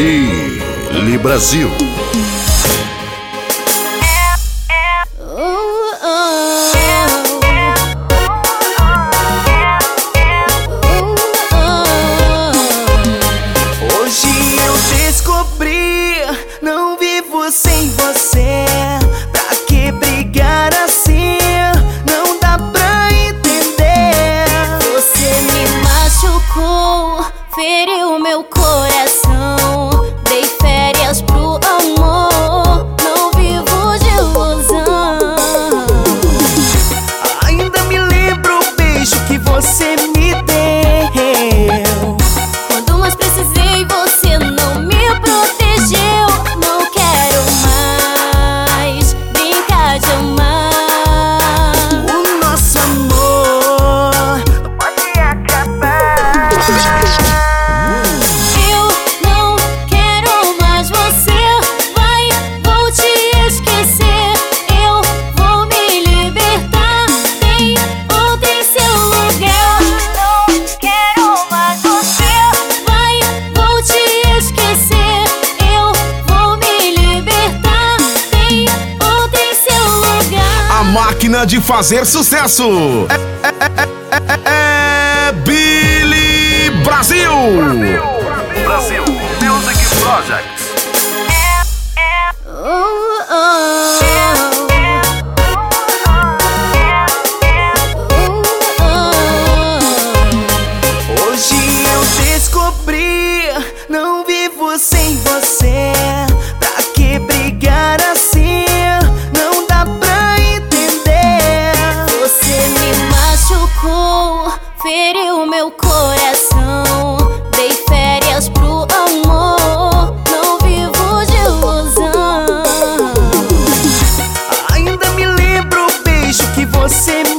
Chile Brasil. máquina de fazer sucesso. É é, é, é, é, é Billy Brasil. Brasil, Brasil, Brasil. Music Project. Hoje eu descobri, não vivo sem você. você